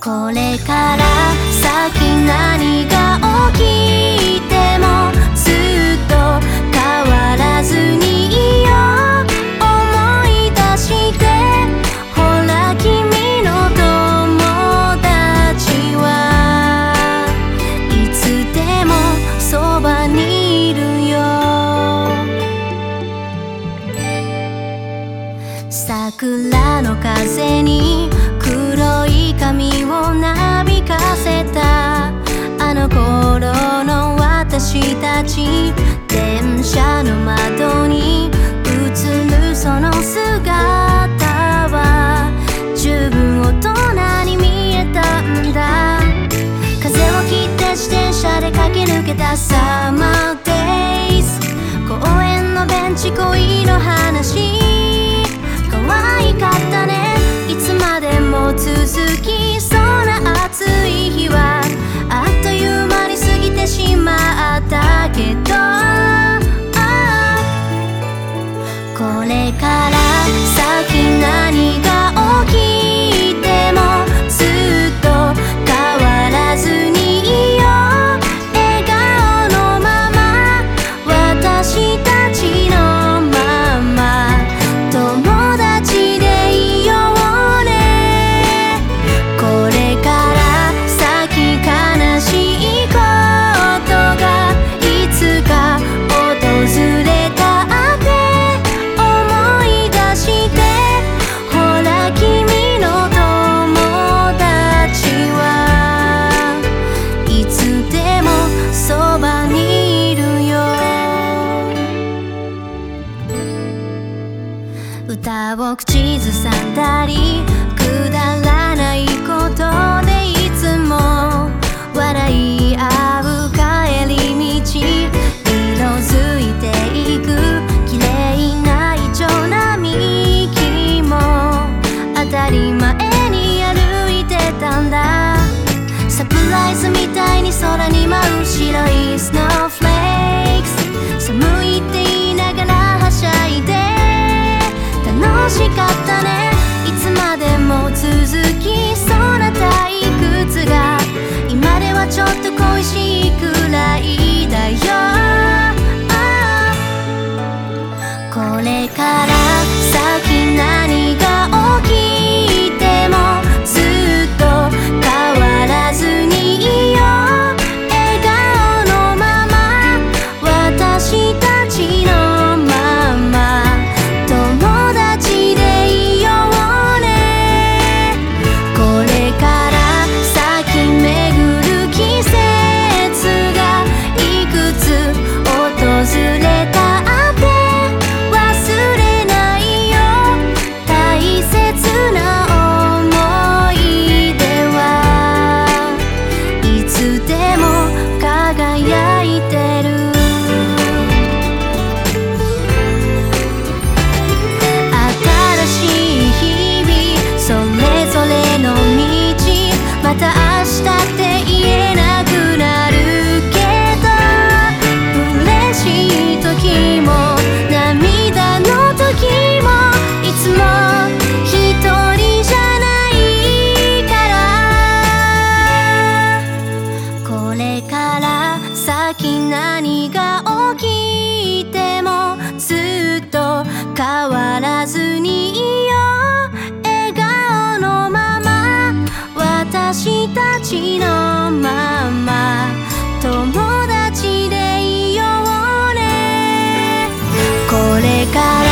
これから先何が桜の風に黒い髪をなびかせたあの頃の私たち電車の窓に映るその姿は十分大人に見えたんだ。風を切って自転車で駆け抜けたサマーデイズ。公園のベンチ恋の話。口ずさんだりくだらないことでいつも笑い合う帰り道色づいていく綺麗なイチ並木も当たり前に歩いてたんだ。サプライズみたいに空に舞う白いスノーフレークス。寒いしかったね。私たちのまま友達でいようね。これから